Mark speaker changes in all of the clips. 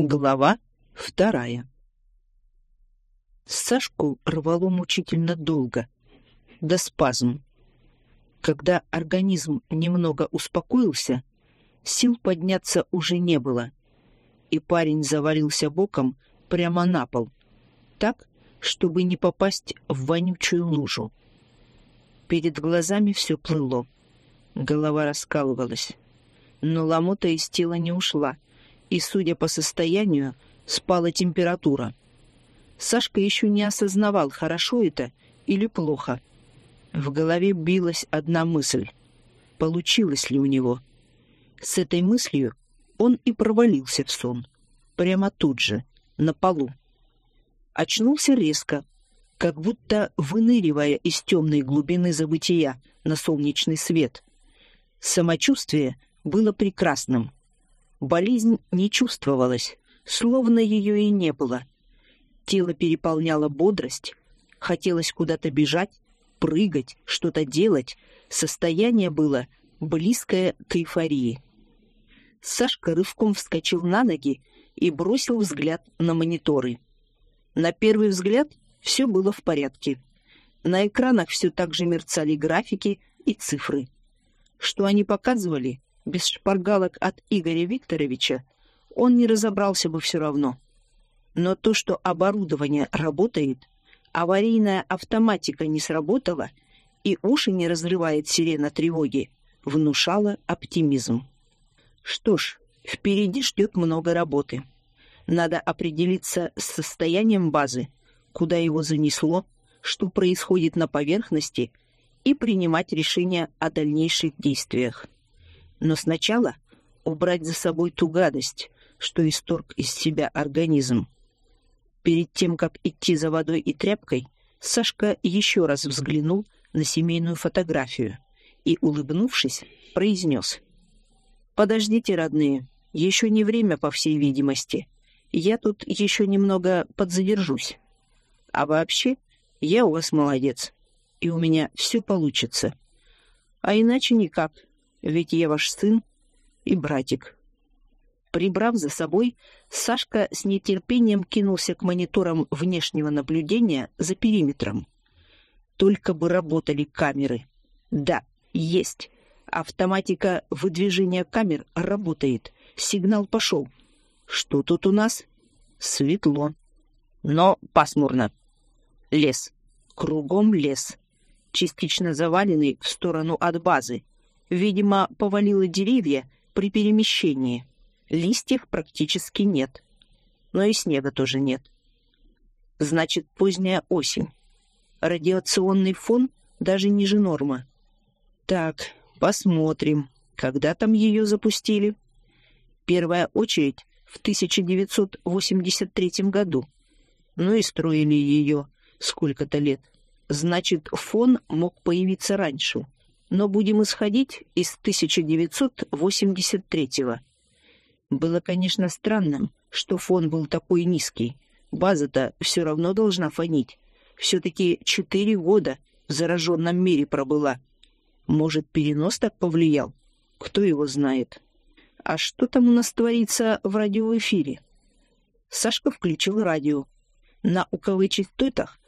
Speaker 1: Глава вторая. Сашку рвало мучительно долго, до спазм. Когда организм немного успокоился, сил подняться уже не было, и парень завалился боком прямо на пол, так, чтобы не попасть в вонючую лужу. Перед глазами все плыло, голова раскалывалась, но ломота из тела не ушла — и, судя по состоянию, спала температура. Сашка еще не осознавал, хорошо это или плохо. В голове билась одна мысль. Получилось ли у него? С этой мыслью он и провалился в сон. Прямо тут же, на полу. Очнулся резко, как будто выныривая из темной глубины забытия на солнечный свет. Самочувствие было прекрасным — Болезнь не чувствовалась, словно ее и не было. Тело переполняло бодрость, хотелось куда-то бежать, прыгать, что-то делать. Состояние было близкое к эйфории. Сашка рывком вскочил на ноги и бросил взгляд на мониторы. На первый взгляд все было в порядке. На экранах все так же мерцали графики и цифры. Что они показывали, без шпаргалок от Игоря Викторовича, он не разобрался бы все равно. Но то, что оборудование работает, аварийная автоматика не сработала и уши не разрывает сирена тревоги, внушало оптимизм. Что ж, впереди ждет много работы. Надо определиться с состоянием базы, куда его занесло, что происходит на поверхности, и принимать решения о дальнейших действиях. Но сначала убрать за собой ту гадость, что исторг из себя организм. Перед тем, как идти за водой и тряпкой, Сашка еще раз взглянул на семейную фотографию и, улыбнувшись, произнес. «Подождите, родные, еще не время, по всей видимости. Я тут еще немного подзадержусь. А вообще, я у вас молодец, и у меня все получится. А иначе никак, ведь я ваш сын и братик». Прибрав за собой, Сашка с нетерпением кинулся к мониторам внешнего наблюдения за периметром. Только бы работали камеры. Да, есть. Автоматика выдвижения камер работает. Сигнал пошел. Что тут у нас? Светло. Но пасмурно. Лес. Кругом лес. Частично заваленный в сторону от базы. Видимо, повалило деревья при перемещении. Листьев практически нет. Но и снега тоже нет. Значит, поздняя осень. Радиационный фон даже ниже нормы. Так, посмотрим, когда там ее запустили. Первая очередь в 1983 году. Ну и строили ее сколько-то лет. Значит, фон мог появиться раньше но будем исходить из 1983-го. Было, конечно, странным, что фон был такой низкий. База-то все равно должна фонить. Все-таки четыре года в зараженном мире пробыла. Может, перенос так повлиял? Кто его знает? А что там у нас творится в радиоэфире? Сашка включил радио. На уковых частотах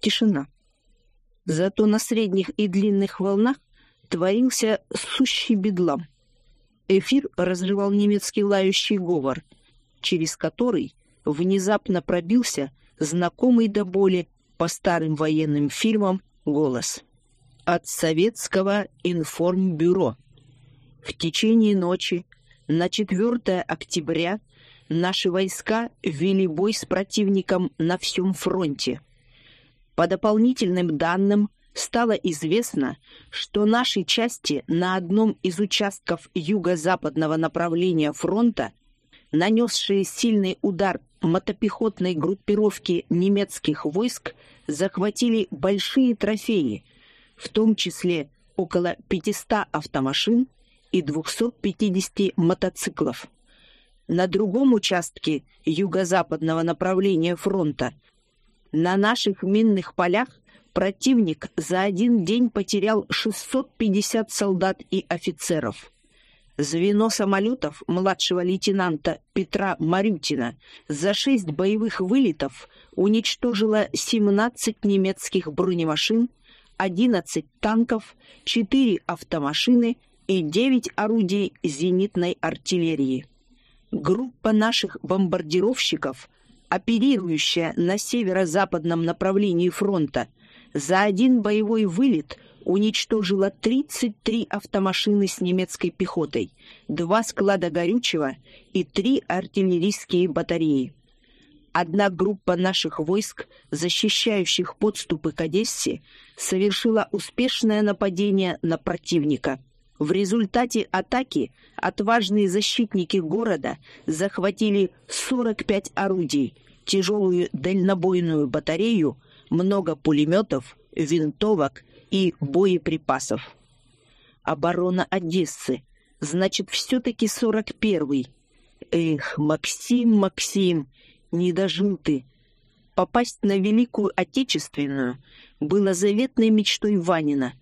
Speaker 1: тишина. Зато на средних и длинных волнах творился сущий бедлам. Эфир разрывал немецкий лающий говор, через который внезапно пробился знакомый до боли по старым военным фильмам голос. От советского информбюро. В течение ночи на 4 октября наши войска вели бой с противником на всем фронте. По дополнительным данным, стало известно, что наши части на одном из участков юго-западного направления фронта, нанесшие сильный удар мотопехотной группировки немецких войск, захватили большие трофеи, в том числе около 500 автомашин и 250 мотоциклов. На другом участке юго-западного направления фронта на наших минных полях Противник за один день потерял 650 солдат и офицеров. Звено самолетов младшего лейтенанта Петра Марютина за шесть боевых вылетов уничтожило 17 немецких бронемашин, 11 танков, 4 автомашины и 9 орудий зенитной артиллерии. Группа наших бомбардировщиков, оперирующая на северо-западном направлении фронта, за один боевой вылет – уничтожила 33 автомашины с немецкой пехотой, два склада горючего и три артиллерийские батареи. Одна группа наших войск, защищающих подступы к Одессе, совершила успешное нападение на противника. В результате атаки отважные защитники города захватили 45 орудий, тяжелую дальнобойную батарею, много пулеметов, винтовок и боеприпасов. Оборона Одессы. Значит, все-таки сорок первый. Эх, Максим, Максим, не дожил ты. Попасть на Великую Отечественную было заветной мечтой Ванина.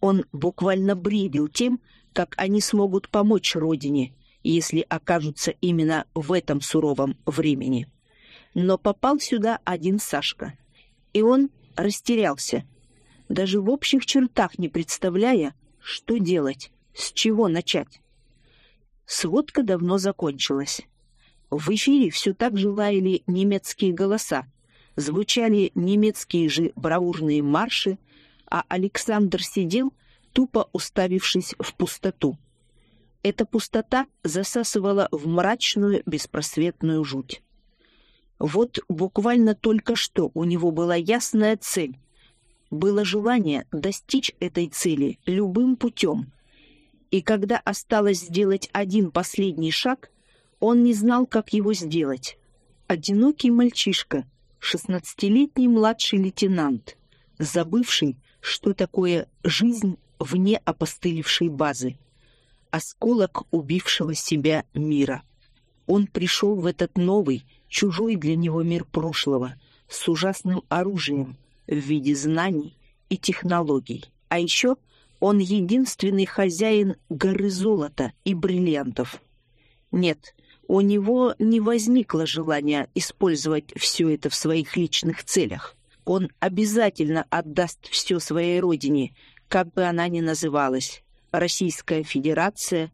Speaker 1: Он буквально бредил тем, как они смогут помочь Родине, если окажутся именно в этом суровом времени. Но попал сюда один Сашка. И он растерялся, даже в общих чертах не представляя, что делать, с чего начать. Сводка давно закончилась. В эфире все так же лаяли немецкие голоса, звучали немецкие же бравурные марши, а Александр сидел, тупо уставившись в пустоту. Эта пустота засасывала в мрачную беспросветную жуть. Вот буквально только что у него была ясная цель было желание достичь этой цели любым путем. И когда осталось сделать один последний шаг, он не знал, как его сделать. Одинокий мальчишка, шестнадцатилетний младший лейтенант, забывший, что такое жизнь вне опостылевшей базы, осколок убившего себя мира. Он пришел в этот новый, чужой для него мир прошлого, с ужасным оружием, в виде знаний и технологий. А еще он единственный хозяин горы золота и бриллиантов. Нет, у него не возникло желания использовать все это в своих личных целях. Он обязательно отдаст все своей родине, как бы она ни называлась, Российская Федерация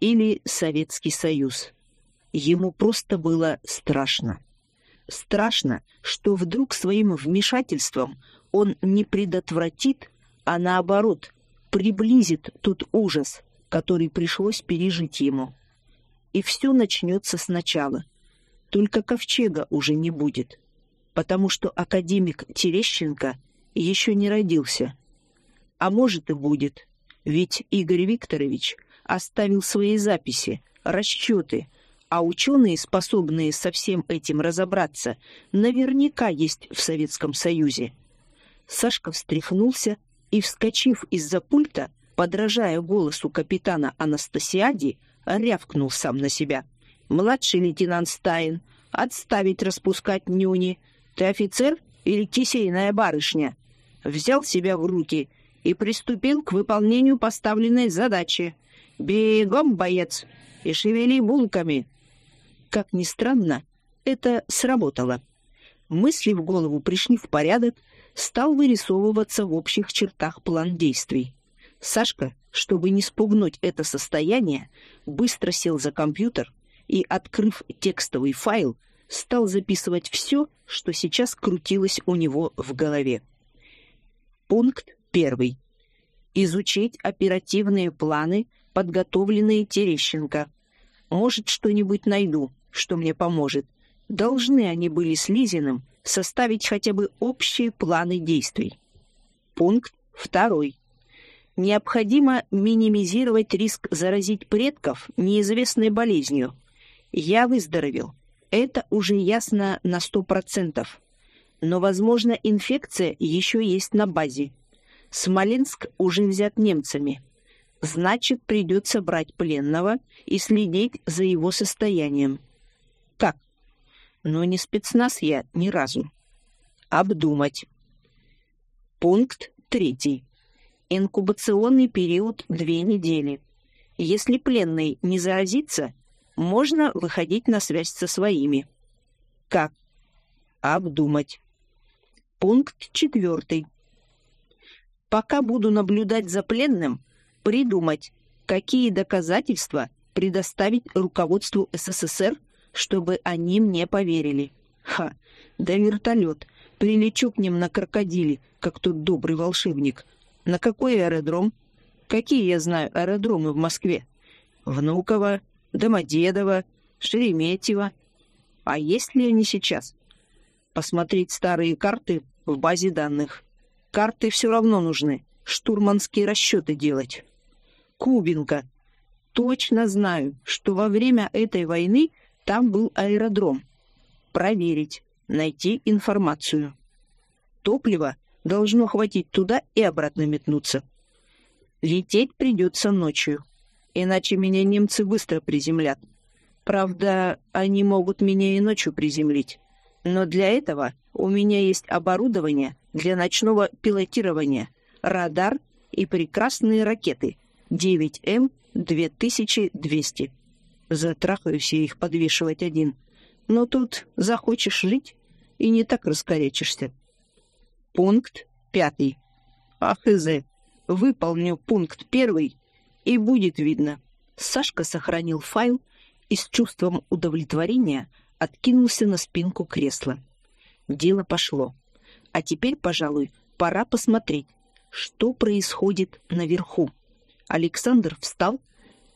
Speaker 1: или Советский Союз. Ему просто было страшно. Страшно, что вдруг своим вмешательством он не предотвратит, а наоборот, приблизит тот ужас, который пришлось пережить ему. И все начнется сначала. Только ковчега уже не будет, потому что академик Терещенко еще не родился. А может и будет, ведь Игорь Викторович оставил свои записи, расчеты, а ученые, способные со всем этим разобраться, наверняка есть в Советском Союзе. Сашка встряхнулся и, вскочив из-за пульта, подражая голосу капитана Анастасиади, рявкнул сам на себя. «Младший лейтенант Стайн, отставить распускать нюни. Ты офицер или кисейная барышня?» Взял себя в руки и приступил к выполнению поставленной задачи. «Бегом, боец, и шевели булками, как ни странно, это сработало. Мысли в голову пришли в порядок, стал вырисовываться в общих чертах план действий. Сашка, чтобы не спугнуть это состояние, быстро сел за компьютер и, открыв текстовый файл, стал записывать все, что сейчас крутилось у него в голове. Пункт первый. Изучить оперативные планы, подготовленные Терещенко. Может, что-нибудь найду что мне поможет. Должны они были с Лизиным составить хотя бы общие планы действий. Пункт второй. Необходимо минимизировать риск заразить предков неизвестной болезнью. Я выздоровел. Это уже ясно на сто процентов. Но, возможно, инфекция еще есть на базе. Смоленск уже взят немцами. Значит, придется брать пленного и следить за его состоянием. Но не спецназ я ни разу. Обдумать. Пункт третий. Инкубационный период две недели. Если пленный не заразится, можно выходить на связь со своими. Как? Обдумать. Пункт четвертый. Пока буду наблюдать за пленным, придумать, какие доказательства предоставить руководству СССР, чтобы они мне поверили. Ха, да вертолет. Прилечу к ним на крокодиле, как тот добрый волшебник. На какой аэродром? Какие я знаю аэродромы в Москве? Внуково, Домодедово, Шереметьево. А есть ли они сейчас? Посмотреть старые карты в базе данных. Карты все равно нужны. Штурманские расчеты делать. Кубинка. Точно знаю, что во время этой войны там был аэродром. Проверить, найти информацию. Топливо должно хватить туда и обратно метнуться. Лететь придется ночью, иначе меня немцы быстро приземлят. Правда, они могут меня и ночью приземлить. Но для этого у меня есть оборудование для ночного пилотирования, радар и прекрасные ракеты 9М-2200. Затрахаюсь я их подвешивать один. Но тут захочешь жить и не так раскорячишься. Пункт пятый. Ах, Изе, выполню пункт первый, и будет видно. Сашка сохранил файл и с чувством удовлетворения откинулся на спинку кресла. Дело пошло. А теперь, пожалуй, пора посмотреть, что происходит наверху. Александр встал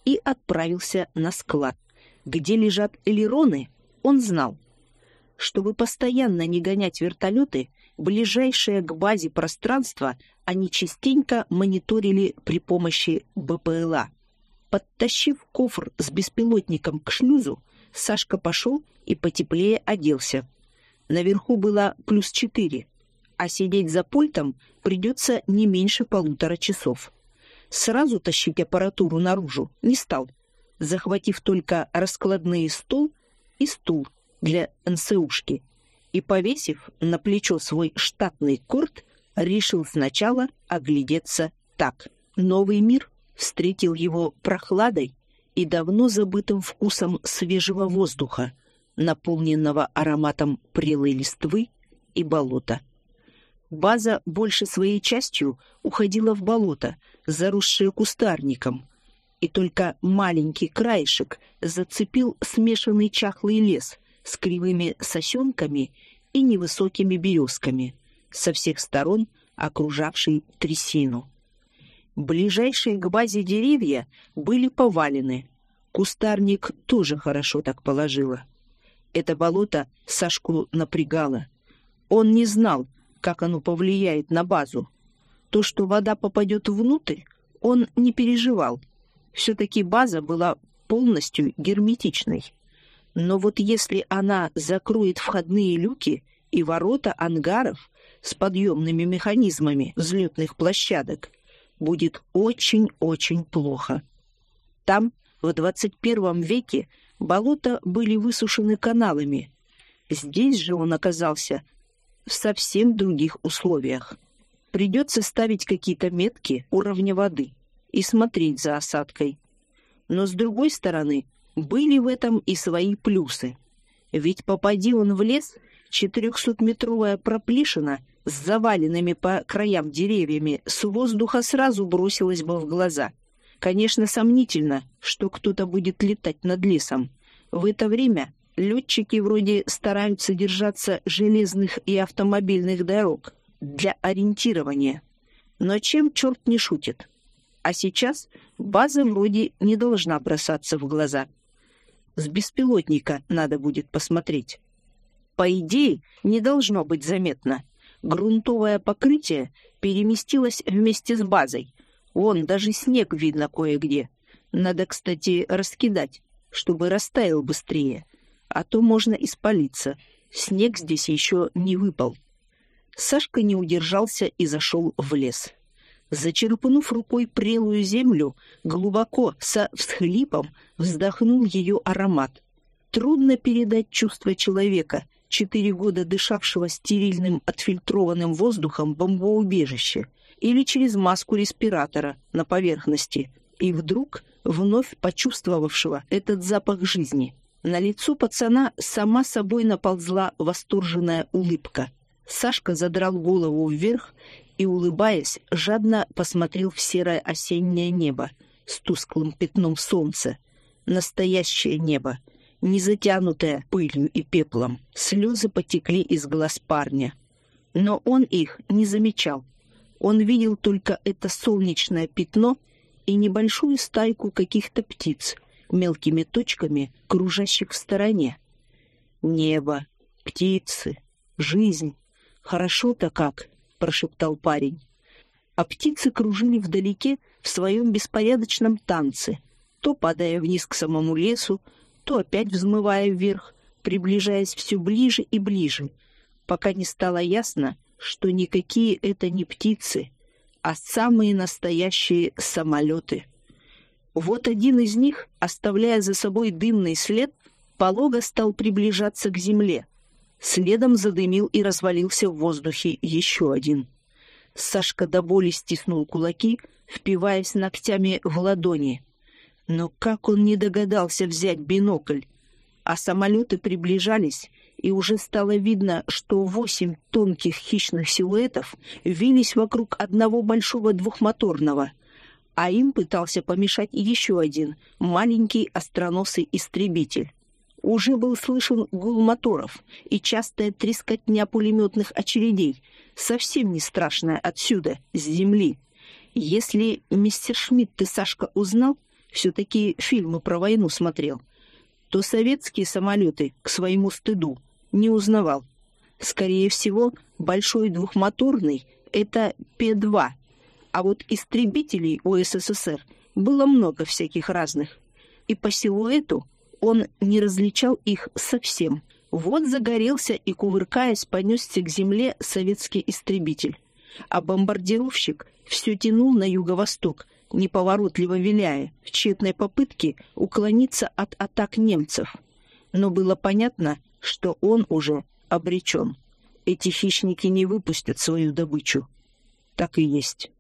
Speaker 1: и отправился на склад. Где лежат элероны, он знал. Чтобы постоянно не гонять вертолеты, ближайшее к базе пространство они частенько мониторили при помощи БПЛА. Подтащив кофр с беспилотником к шлюзу, Сашка пошел и потеплее оделся. Наверху было плюс четыре, а сидеть за пультом придется не меньше полутора часов. Сразу тащить аппаратуру наружу не стал, захватив только раскладные стол и стул для НСУшки, и, повесив на плечо свой штатный корт, решил сначала оглядеться так. Новый мир встретил его прохладой и давно забытым вкусом свежего воздуха, наполненного ароматом прелой листвы и болота. База больше своей частью уходила в болото, заросшее кустарником, и только маленький краешек зацепил смешанный чахлый лес с кривыми сосенками и невысокими березками, со всех сторон окружавший трясину. Ближайшие к базе деревья были повалены. Кустарник тоже хорошо так положило. Это болото Сашку напрягало. Он не знал, как оно повлияет на базу. То, что вода попадет внутрь, он не переживал. Все-таки база была полностью герметичной. Но вот если она закроет входные люки и ворота ангаров с подъемными механизмами взлетных площадок, будет очень-очень плохо. Там, в 21 веке, болота были высушены каналами. Здесь же он оказался в совсем других условиях. Придется ставить какие-то метки уровня воды и смотреть за осадкой. Но, с другой стороны, были в этом и свои плюсы. Ведь попади он в лес, 400-метровая проплешина с заваленными по краям деревьями с воздуха сразу бросилась бы в глаза. Конечно, сомнительно, что кто-то будет летать над лесом. В это время летчики вроде стараются держаться железных и автомобильных дорог для ориентирования. Но чем черт не шутит? А сейчас база вроде не должна бросаться в глаза. С беспилотника надо будет посмотреть. По идее, не должно быть заметно — грунтовое покрытие переместилось вместе с базой. Вон даже снег видно кое-где. Надо, кстати, раскидать, чтобы растаял быстрее, а то можно испалиться. Снег здесь еще не выпал. Сашка не удержался и зашел в лес. Зачерпнув рукой прелую землю, глубоко, со всхлипом, вздохнул ее аромат. Трудно передать чувство человека — четыре года дышавшего стерильным отфильтрованным воздухом бомбоубежище или через маску респиратора на поверхности, и вдруг вновь почувствовавшего этот запах жизни. На лицо пацана сама собой наползла восторженная улыбка. Сашка задрал голову вверх и, улыбаясь, жадно посмотрел в серое осеннее небо с тусклым пятном солнца. Настоящее небо, не затянутое пылью и пеплом. Слезы потекли из глаз парня. Но он их не замечал. Он видел только это солнечное пятно и небольшую стайку каких-то птиц, мелкими точками, кружащих в стороне. Небо, птицы, жизнь. Хорошо-то как, прошептал парень. А птицы кружили вдалеке в своем беспорядочном танце, то падая вниз к самому лесу, то опять взмывая вверх, приближаясь все ближе и ближе, пока не стало ясно, что никакие это не птицы, а самые настоящие самолеты. Вот один из них, оставляя за собой дымный след, полого стал приближаться к земле. Следом задымил и развалился в воздухе еще один. Сашка до боли стиснул кулаки, впиваясь ногтями в ладони. Но как он не догадался взять бинокль? А самолеты приближались, и уже стало видно, что восемь тонких хищных силуэтов вились вокруг одного большого двухмоторного, а им пытался помешать еще один, маленький остроносый истребитель. Уже был слышен гул моторов и частая трескотня пулеметных очередей, совсем не страшная отсюда, с земли. Если мистер Шмидт ты, Сашка, узнал, все-таки фильмы про войну смотрел, то советские самолеты, к своему стыду, не узнавал. Скорее всего, большой двухмоторный — это П-2, а вот истребителей у СССР было много всяких разных. И по силуэту он не различал их совсем. Вот загорелся и, кувыркаясь, понесся к земле советский истребитель. А бомбардировщик все тянул на юго-восток, неповоротливо виляя, в тщетной попытке уклониться от атак немцев. Но было понятно, что он уже обречен. Эти хищники не выпустят свою добычу. Так и есть.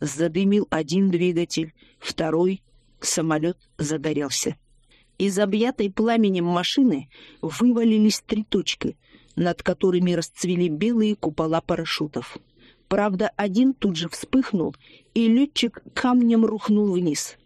Speaker 1: Задымил один двигатель, второй, самолет загорелся. Из объятой пламенем машины вывалились три точки, над которыми расцвели белые купола парашютов. Правда, один тут же вспыхнул, и летчик камнем рухнул вниз.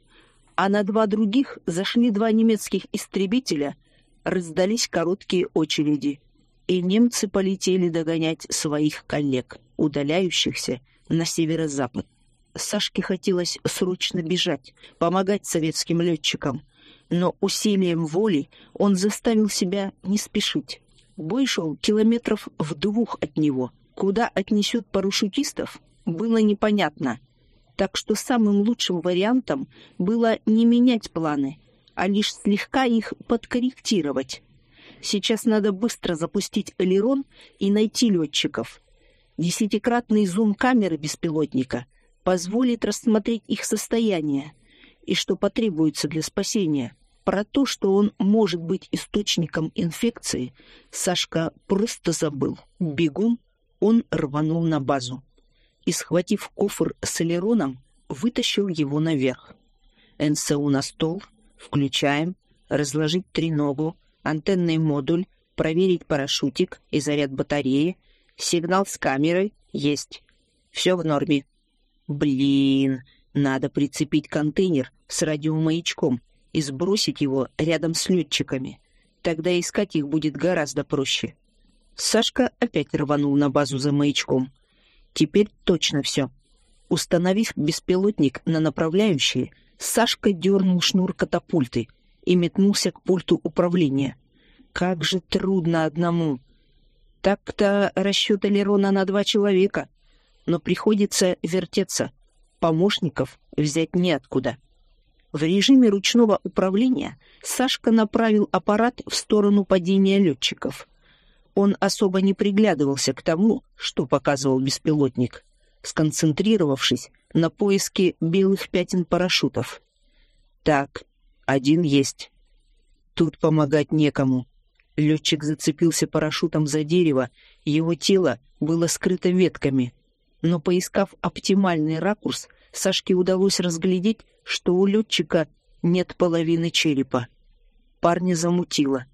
Speaker 1: А на два других зашли два немецких истребителя — раздались короткие очереди, и немцы полетели догонять своих коллег, удаляющихся на северо-запад. Сашке хотелось срочно бежать, помогать советским летчикам, но усилием воли он заставил себя не спешить. Бой шел километров в двух от него. Куда отнесет парашютистов, было непонятно. Так что самым лучшим вариантом было не менять планы — а лишь слегка их подкорректировать. Сейчас надо быстро запустить элерон и найти летчиков. Десятикратный зум камеры беспилотника позволит рассмотреть их состояние и что потребуется для спасения. Про то, что он может быть источником инфекции, Сашка просто забыл. Бегун он рванул на базу и, схватив кофр с элероном, вытащил его наверх. НСУ на стол — Включаем, разложить треногу, антенный модуль, проверить парашютик и заряд батареи. Сигнал с камерой есть. Все в норме. Блин, надо прицепить контейнер с радиомаячком и сбросить его рядом с летчиками. Тогда искать их будет гораздо проще. Сашка опять рванул на базу за маячком. Теперь точно все. Установив беспилотник на направляющие, Сашка дернул шнур катапульты и метнулся к пульту управления. Как же трудно одному. Так-то расчет Элерона на два человека, но приходится вертеться. Помощников взять неоткуда. В режиме ручного управления Сашка направил аппарат в сторону падения летчиков. Он особо не приглядывался к тому, что показывал беспилотник, сконцентрировавшись на поиске белых пятен парашютов. Так, один есть. Тут помогать некому. Летчик зацепился парашютом за дерево, его тело было скрыто ветками. Но поискав оптимальный ракурс, Сашке удалось разглядеть, что у летчика Нет половины черепа. Парня замутило.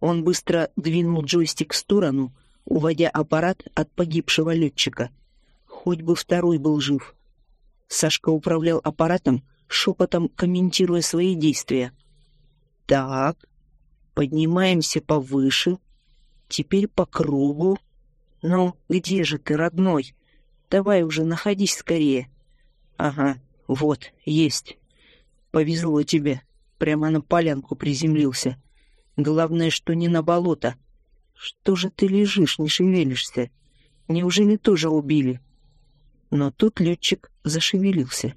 Speaker 1: Он быстро двинул джойстик в сторону, уводя аппарат от погибшего летчика. Хоть бы второй был жив. Сашка управлял аппаратом, шепотом комментируя свои действия. «Так, поднимаемся повыше, теперь по кругу. Ну, где же ты, родной? Давай уже находись скорее». «Ага, вот, есть. Повезло тебе. Прямо на полянку приземлился. Главное, что не на болото. Что же ты лежишь, не шевелишься? Неужели тоже убили?» Но тут летчик зашевелился,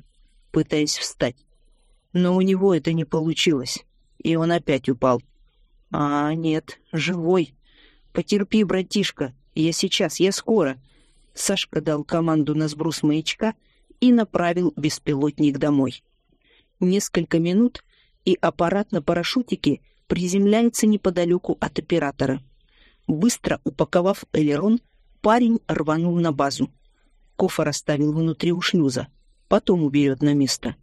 Speaker 1: пытаясь встать. Но у него это не получилось, и он опять упал. «А, нет, живой. Потерпи, братишка, я сейчас, я скоро». Сашка дал команду на сброс маячка и направил беспилотник домой. Несколько минут, и аппарат на парашютике приземляется неподалеку от оператора. Быстро упаковав элерон, парень рванул на базу. Кофр оставил внутри у шлюза. Потом уберет на место.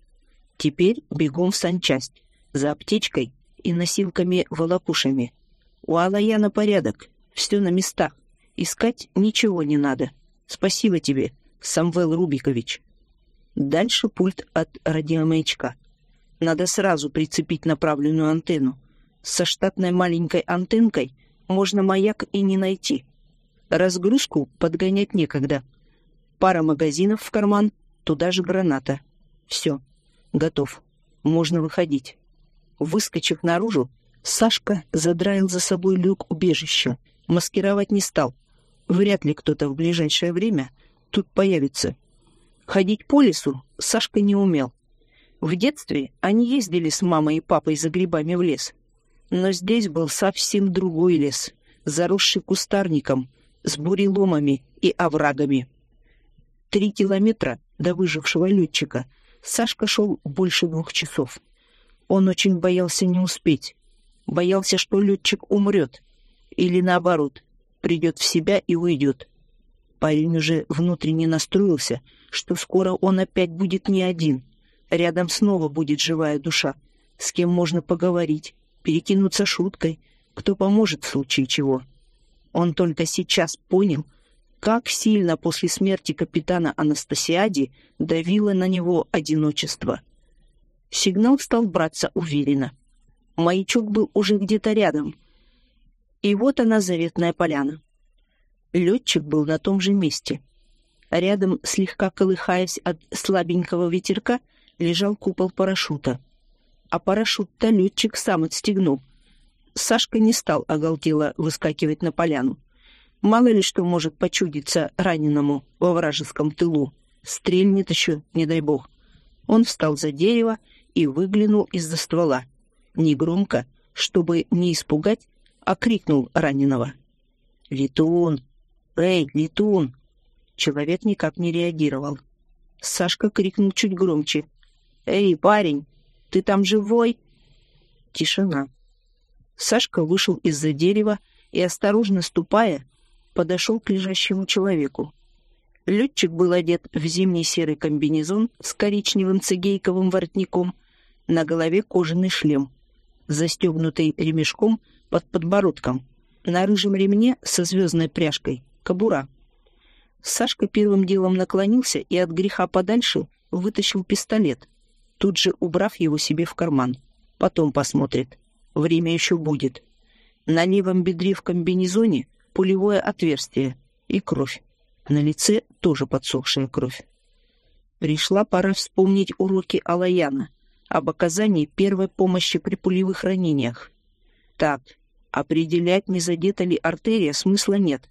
Speaker 1: Теперь бегом в санчасть. За аптечкой и носилками-волокушами. У Алаяна порядок. Все на местах. Искать ничего не надо. Спасибо тебе, Самвел Рубикович. Дальше пульт от радиомаячка. Надо сразу прицепить направленную антенну. Со штатной маленькой антенкой можно маяк и не найти. Разгрузку подгонять некогда — Пара магазинов в карман, туда же граната. Все, готов. Можно выходить. Выскочив наружу, Сашка задраил за собой люк убежища. Маскировать не стал. Вряд ли кто-то в ближайшее время тут появится. Ходить по лесу Сашка не умел. В детстве они ездили с мамой и папой за грибами в лес. Но здесь был совсем другой лес, заросший кустарником, с буреломами и оврагами три километра до выжившего летчика Сашка шел больше двух часов. Он очень боялся не успеть. Боялся, что летчик умрет. Или наоборот, придет в себя и уйдет. Парень уже внутренне настроился, что скоро он опять будет не один. Рядом снова будет живая душа, с кем можно поговорить, перекинуться шуткой, кто поможет в случае чего. Он только сейчас понял, как сильно после смерти капитана Анастасиади давило на него одиночество. Сигнал стал браться уверенно. Маячок был уже где-то рядом. И вот она, заветная поляна. Летчик был на том же месте. Рядом, слегка колыхаясь от слабенького ветерка, лежал купол парашюта. А парашют-то летчик сам отстегнул. Сашка не стал оголтело выскакивать на поляну. Мало ли что может почудиться раненому во вражеском тылу. Стрельнет еще, не дай бог. Он встал за дерево и выглянул из-за ствола. Негромко, чтобы не испугать, окрикнул раненого. «Летун! Эй, летун!» Человек никак не реагировал. Сашка крикнул чуть громче. «Эй, парень, ты там живой?» Тишина. Сашка вышел из-за дерева и, осторожно ступая, подошел к лежащему человеку. Летчик был одет в зимний серый комбинезон с коричневым цигейковым воротником, на голове кожаный шлем, застегнутый ремешком под подбородком, на рыжем ремне со звездной пряжкой, кобура. Сашка первым делом наклонился и от греха подальше вытащил пистолет, тут же убрав его себе в карман. Потом посмотрит. Время еще будет. На левом бедре в комбинезоне пулевое отверстие и кровь. На лице тоже подсохшая кровь. Пришла пора вспомнить уроки Алаяна об оказании первой помощи при пулевых ранениях. Так, определять, не задета ли артерия, смысла нет.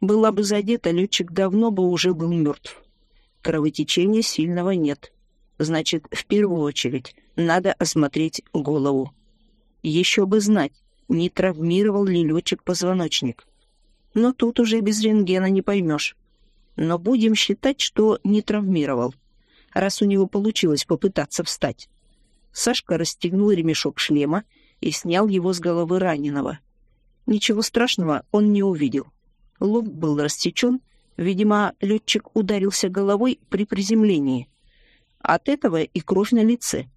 Speaker 1: Была бы задета, летчик давно бы уже был мертв. Кровотечения сильного нет. Значит, в первую очередь надо осмотреть голову. Еще бы знать, не травмировал ли летчик позвоночник но тут уже без рентгена не поймешь. Но будем считать, что не травмировал, раз у него получилось попытаться встать. Сашка расстегнул ремешок шлема и снял его с головы раненого. Ничего страшного он не увидел. Лоб был рассечен, видимо, летчик ударился головой при приземлении. От этого и кровь на лице.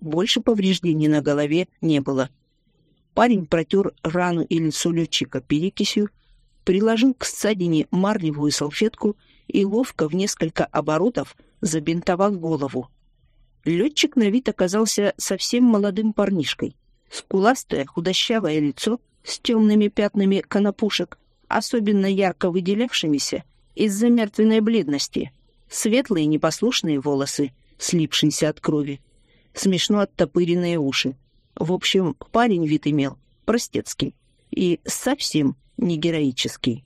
Speaker 1: Больше повреждений на голове не было. Парень протер рану и лицо летчика перекисью, приложил к ссадине марлевую салфетку и ловко в несколько оборотов забинтовал голову. Летчик на вид оказался совсем молодым парнишкой. Скуластое, худощавое лицо с темными пятнами конопушек, особенно ярко выделявшимися из-за мертвенной бледности, светлые непослушные волосы, слипшиеся от крови, смешно оттопыренные уши. В общем, парень вид имел простецкий и совсем не героический.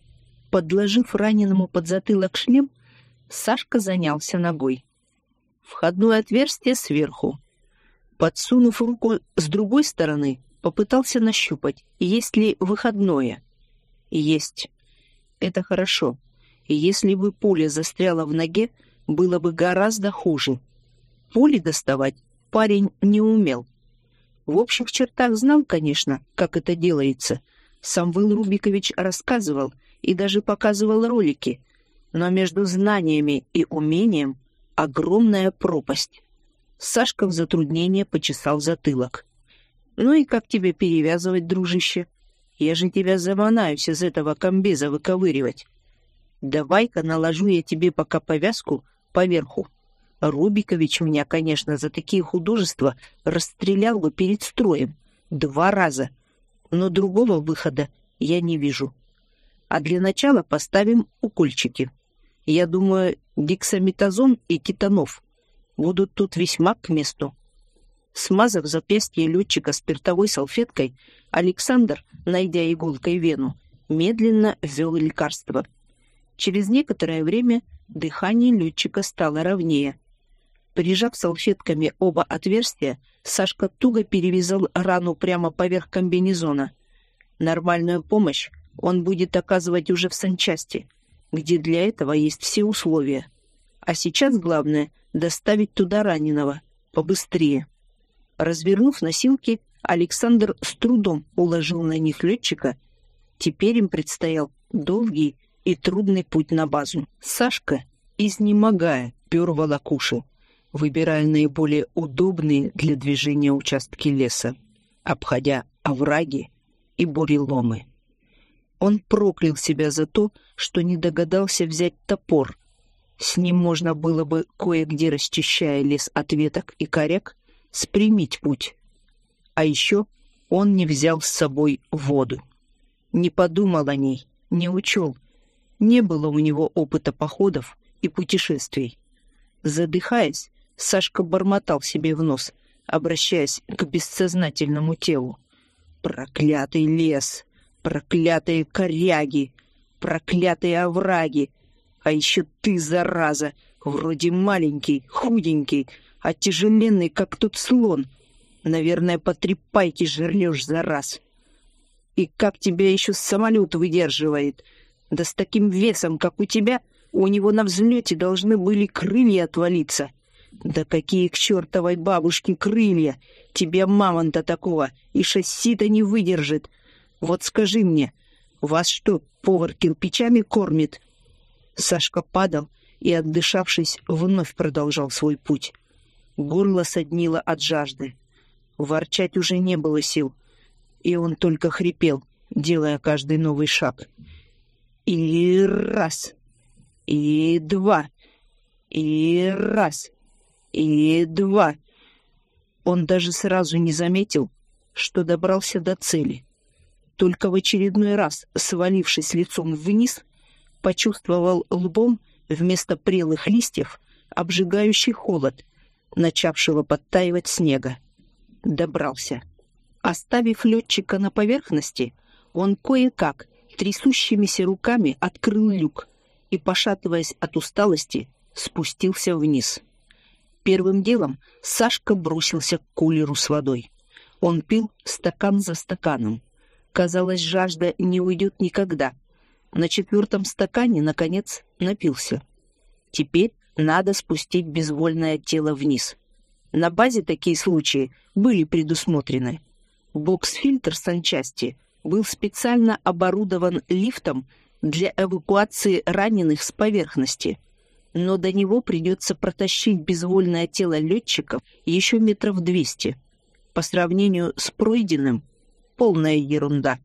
Speaker 1: Подложив раненому под затылок шлем, Сашка занялся ногой. Входное отверстие сверху. Подсунув руку с другой стороны, попытался нащупать, есть ли выходное. Есть. Это хорошо. Если бы пуля застряла в ноге, было бы гораздо хуже. Пули доставать парень не умел. В общих чертах знал, конечно, как это делается. Самвел Рубикович рассказывал и даже показывал ролики, но между знаниями и умением огромная пропасть. Сашка в затруднение почесал затылок. «Ну и как тебе перевязывать, дружище? Я же тебя заманаюсь из этого комбеза выковыривать. Давай-ка наложу я тебе пока повязку поверху. Рубикович меня, конечно, за такие художества расстрелял бы перед строем. Два раза. Но другого выхода я не вижу. А для начала поставим укольчики. Я думаю, диксаметазон и титанов будут тут весьма к месту. Смазав запястье летчика спиртовой салфеткой, Александр, найдя иголкой вену, медленно ввел лекарство. Через некоторое время дыхание летчика стало ровнее. Прижав салфетками оба отверстия, Сашка туго перевязал рану прямо поверх комбинезона. Нормальную помощь он будет оказывать уже в санчасти, где для этого есть все условия. А сейчас главное — доставить туда раненого. Побыстрее. Развернув носилки, Александр с трудом уложил на них летчика. Теперь им предстоял долгий и трудный путь на базу. Сашка, изнемогая, пер волокуши выбирая наиболее удобные для движения участки леса, обходя овраги и буреломы. Он проклял себя за то, что не догадался взять топор. С ним можно было бы, кое-где расчищая лес от веток и коряк, спрямить путь. А еще он не взял с собой воду. Не подумал о ней, не учел. Не было у него опыта походов и путешествий. Задыхаясь, Сашка бормотал себе в нос, обращаясь к бессознательному телу. «Проклятый лес! Проклятые коряги! Проклятые овраги! А еще ты, зараза, вроде маленький, худенький, а тяжеленный, как тут слон. Наверное, по три пайки жрешь за раз. И как тебя еще самолет выдерживает? Да с таким весом, как у тебя, у него на взлете должны были крылья отвалиться. Да какие к чертовой бабушке крылья! Тебе мамонта такого и шасси-то не выдержит. Вот скажи мне, вас что, повар кирпичами кормит?» Сашка падал и, отдышавшись, вновь продолжал свой путь. Горло соднило от жажды. Ворчать уже не было сил, и он только хрипел, делая каждый новый шаг. И раз, и два, и раз и два. Он даже сразу не заметил, что добрался до цели. Только в очередной раз, свалившись лицом вниз, почувствовал лбом вместо прелых листьев обжигающий холод, начавшего подтаивать снега. Добрался. Оставив летчика на поверхности, он кое-как трясущимися руками открыл люк и, пошатываясь от усталости, спустился вниз. Первым делом Сашка бросился к кулеру с водой. Он пил стакан за стаканом. Казалось, жажда не уйдет никогда. На четвертом стакане, наконец, напился. Теперь надо спустить безвольное тело вниз. На базе такие случаи были предусмотрены. Бокс-фильтр санчасти был специально оборудован лифтом для эвакуации раненых с поверхности. но до него придется протащить безвольное тело летчиков еще метров двести. По сравнению с пройденным — полная ерунда.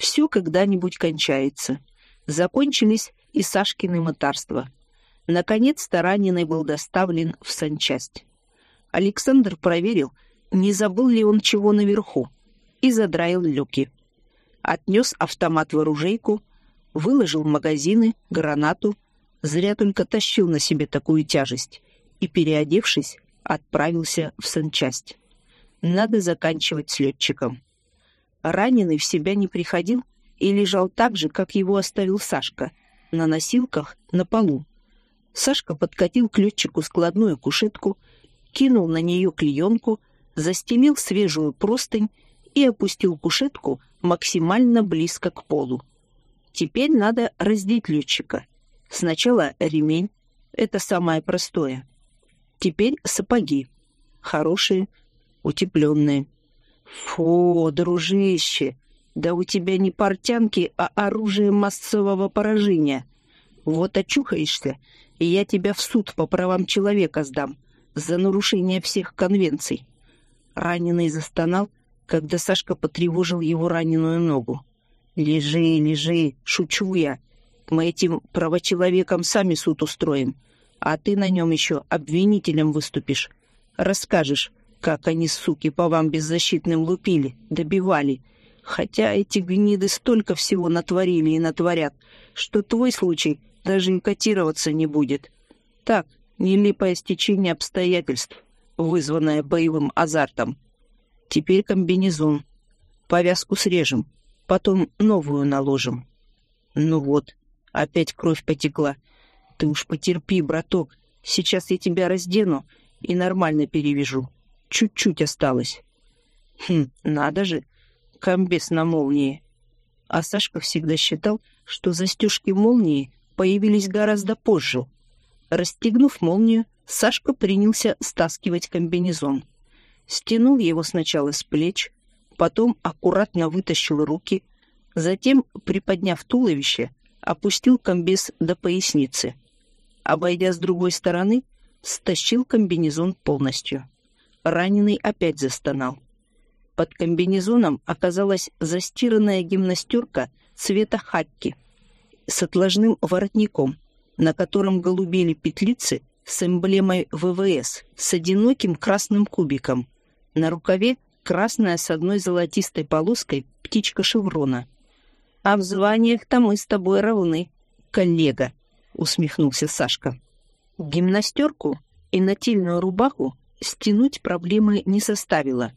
Speaker 1: Все когда-нибудь кончается. Закончились и Сашкины мытарства. Наконец-то раненый был доставлен в санчасть. Александр проверил, не забыл ли он чего наверху, и задраил люки. Отнес автомат в оружейку, выложил магазины, гранату, зря только тащил на себе такую тяжесть, и, переодевшись, отправился в санчасть. Надо заканчивать с летчиком. Раненый в себя не приходил и лежал так же, как его оставил Сашка, на носилках на полу. Сашка подкатил к летчику складную кушетку, кинул на нее клеенку, застелил свежую простынь и опустил кушетку максимально близко к полу. Теперь надо раздеть летчика. Сначала ремень, это самое простое. Теперь сапоги, хорошие, утепленные. Фу, дружище, да у тебя не портянки, а оружие массового поражения. Вот очухаешься, и я тебя в суд по правам человека сдам за нарушение всех конвенций. Раненый застонал, когда Сашка потревожил его раненую ногу. «Лежи, лежи, шучу я. Мы этим правочеловеком сами суд устроим, а ты на нем еще обвинителем выступишь. Расскажешь, как они, суки, по вам беззащитным лупили, добивали. Хотя эти гниды столько всего натворили и натворят, что твой случай даже и котироваться не будет. Так, нелепое стечение обстоятельств, вызванное боевым азартом. Теперь комбинезон. Повязку срежем, потом новую наложим. Ну вот, опять кровь потекла. Ты уж потерпи, браток. Сейчас я тебя раздену и нормально перевяжу. Чуть-чуть осталось. Хм, надо же, комбез на молнии. А Сашка всегда считал, что застежки молнии появились гораздо позже. Расстегнув молнию, Сашка принялся стаскивать комбинезон. Стянул его сначала с плеч, потом аккуратно вытащил руки, затем, приподняв туловище, опустил комбез до поясницы. Обойдя с другой стороны, стащил комбинезон полностью. Раненый опять застонал. Под комбинезоном оказалась застиранная гимнастерка цвета хакки с отложным воротником, на котором голубели петлицы с эмблемой ВВС с одиноким красным кубиком. На рукаве красная с одной золотистой полоской птичка шеврона. «А в званиях-то мы с тобой равны, коллега», — усмехнулся Сашка. Гимнастерку и нательную рубаху стянуть проблемы не составило.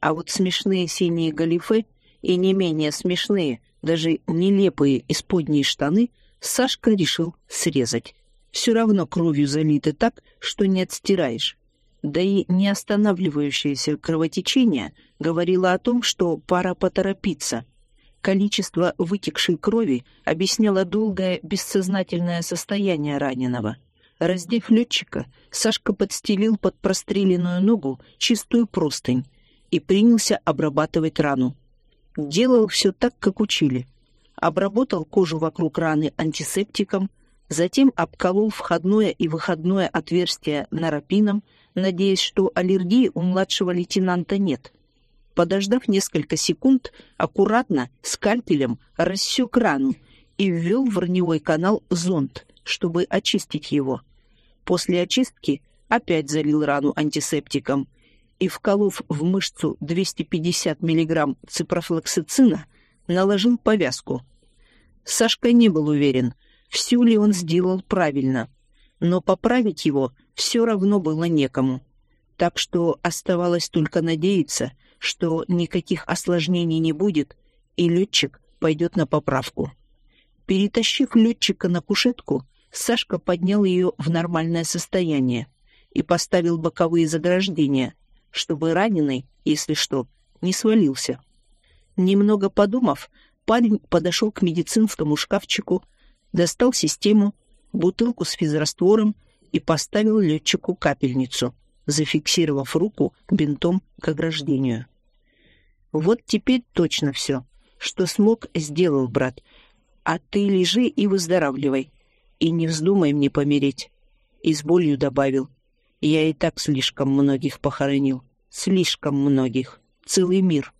Speaker 1: А вот смешные синие галифе и не менее смешные, даже нелепые исподние штаны Сашка решил срезать. Все равно кровью залиты так, что не отстираешь. Да и неостанавливающееся кровотечение говорило о том, что пора поторопиться. Количество вытекшей крови объясняло долгое бессознательное состояние раненого. Раздев летчика, Сашка подстелил под простреленную ногу чистую простынь и принялся обрабатывать рану. Делал все так, как учили. Обработал кожу вокруг раны антисептиком, затем обколол входное и выходное отверстие нарапином, надеясь, что аллергии у младшего лейтенанта нет. Подождав несколько секунд, аккуратно скальпелем рассек рану и ввел в раневой канал зонд, чтобы очистить его. После очистки опять залил рану антисептиком и, вколов в мышцу 250 мг ципрофлоксицина, наложил повязку. Сашка не был уверен, все ли он сделал правильно, но поправить его все равно было некому. Так что оставалось только надеяться, что никаких осложнений не будет, и летчик пойдет на поправку. Перетащив летчика на кушетку, Сашка поднял ее в нормальное состояние и поставил боковые заграждения, чтобы раненый, если что, не свалился. Немного подумав, парень подошел к медицинскому шкафчику, достал систему, бутылку с физраствором и поставил летчику капельницу, зафиксировав руку бинтом к ограждению. «Вот теперь точно все. Что смог, сделал брат. А ты лежи и выздоравливай. И не вздумай мне помереть. И с болью добавил. Я и так слишком многих похоронил. Слишком многих. Целый мир.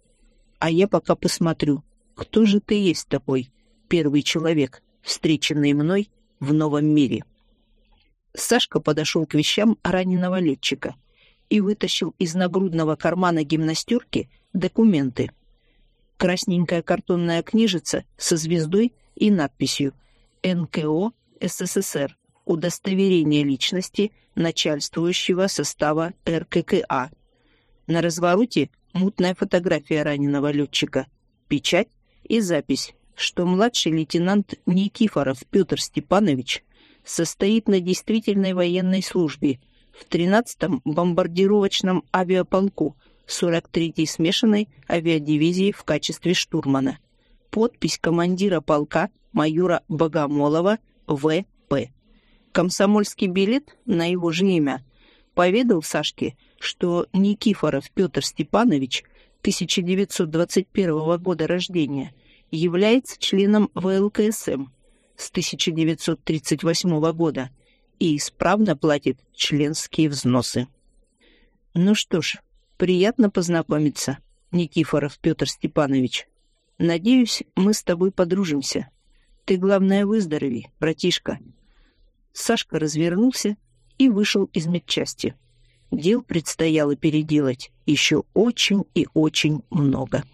Speaker 1: А я пока посмотрю, кто же ты есть такой, первый человек, встреченный мной в новом мире. Сашка подошел к вещам раненого летчика и вытащил из нагрудного кармана гимнастерки документы. Красненькая картонная книжица со звездой и надписью «НКО СССР. Удостоверение личности начальствующего состава РККА». На развороте мутная фотография раненого летчика, печать и запись, что младший лейтенант Никифоров Петр Степанович состоит на действительной военной службе в 13-м бомбардировочном авиаполку 43-й смешанной авиадивизии в качестве штурмана. Подпись командира полка майора Богомолова В.П. Комсомольский билет на его же имя поведал Сашке, что Никифоров Петр Степанович 1921 года рождения является членом ВЛКСМ с 1938 года и исправно платит членские взносы. Ну что ж, приятно познакомиться, Никифоров Петр Степанович. Надеюсь, мы с тобой подружимся. Ты, главное, выздорови, братишка. Сашка развернулся и вышел из медчасти. Дел предстояло переделать еще очень и очень много.